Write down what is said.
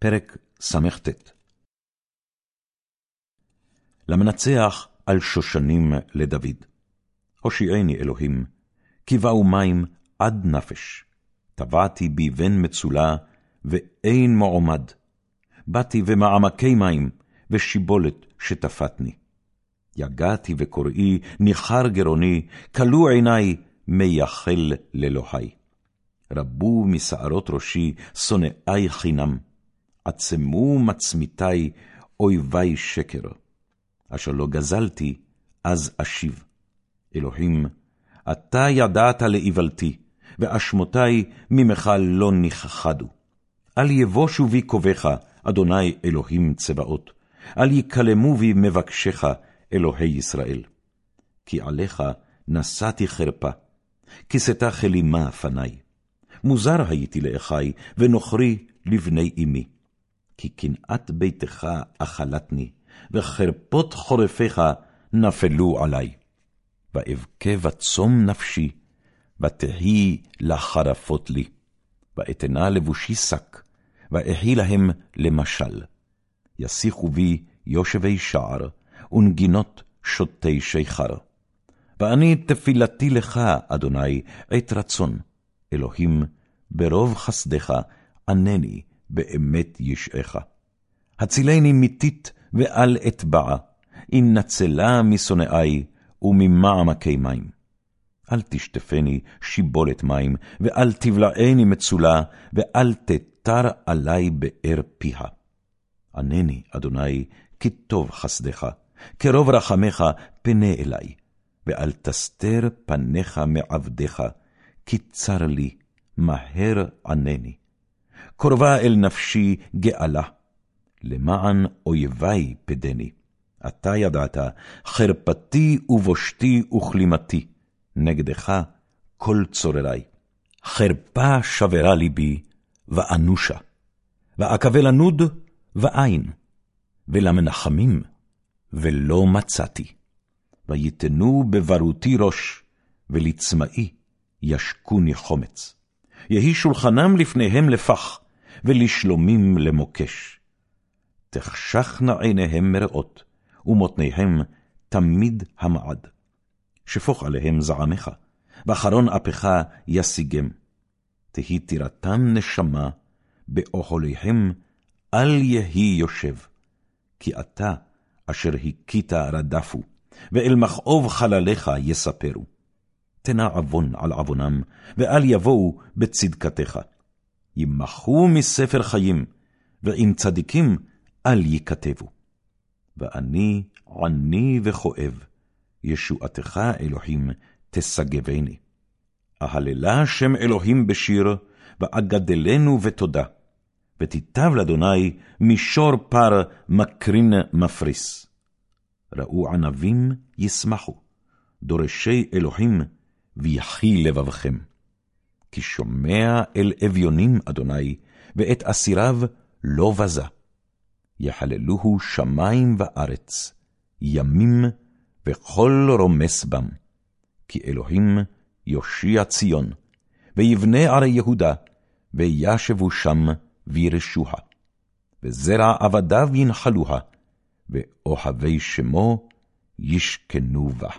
פרק סט למנצח על שושנים לדוד. הושיעני אלוהים, כי באו מים עד נפש. טבעתי בי בן מצולה, ואין מועמד. באתי במעמקי מים, ושיבולת שטפתני. יגעתי וקוראי, ניחר גרוני, כלו עיני, מייחל לאלוהי. רבו משערות ראשי, שונאי חינם. עצמו מצמיתי, אויבי שקר. אשר לא גזלתי, אז אשיב. אלוהים, אתה ידעת לאיוולתי, ואשמותי ממך לא נכחדו. אל יבושו בי קובך, אדוני אלוהים צבאות. אל יקלמו בי מבקשך, אלוהי ישראל. כי עליך נשאתי חרפה, כיסתה כלימה פני. מוזר הייתי לאחי, ונוכרי לבני אמי. כי קנאת ביתך אכלתני, וחרפות חורפיך נפלו עלי. ואבכה וצום נפשי, ותהי לחרפות לי. ואתנה לבושי שק, ואחי להם למשל. יסיחו בי יושבי שער, ונגינות שותי שיכר. ואני תפילתי לך, אדוני, עת רצון. אלוהים, ברוב חסדך, ענני באמת ישעך. הצילני מיתית ואל אטבעה, אם נצלה משונאי וממעמקי מים. אל תשטפני שיבולת מים, ואל תבלעני מצולה, ואל תתר עלי באר פיה. ענני, אדוני, כי טוב חסדך, כרוב רחמך פנה אלי, ואל תסתר פניך מעבדיך, כי צר לי, מהר ענני. קרבה אל נפשי גאלה, למען אויבי פדני. אתה ידעת, חרפתי ובושתי וכלימתי, נגדך כל צוררי. חרפה שברה ליבי, ואנושה, ואקבל לנוד, ואין, ולמנחמים, ולא מצאתי. ויתנו בברותי ראש, ולצמאי ישקוני חומץ. יהי שולחנם לפניהם לפח, ולשלומים למוקש. תחשכנה עיניהם מראות, ומותניהם תמיד המעד. שפוך עליהם זעמך, ואחרון אפך ישיגם. תהי טירתם נשמה, באוכליהם אל יהי יושב. כי אתה, אשר הכית רדפו, ואל מכאוב חלליך יספרו. תנע עוון על עוונם, ואל יבואו בצדקתך. ימחו מספר חיים, ועם צדיקים אל ייכתבו. ואני עני וכואב, ישועתך, אלוהים, תשגבני. אהללה שם אלוהים בשיר, ואגדלנו בתודה. ותיטב לאדוני מישור פר מקרין מפריס. ראו ענבים ישמחו, דורשי אלוהים, ויחי לבבכם. כי שומע אל אביונים, אדוני, ואת אסיריו לא בזה. יחללוהו שמים וארץ, ימים וכל רומס בם. כי אלוהים יושיע ציון, ויבנה ערי יהודה, וישבו שם וירשוה. וזרע עבדיו ינחלוה, ואוהבי שמו ישכנו בה.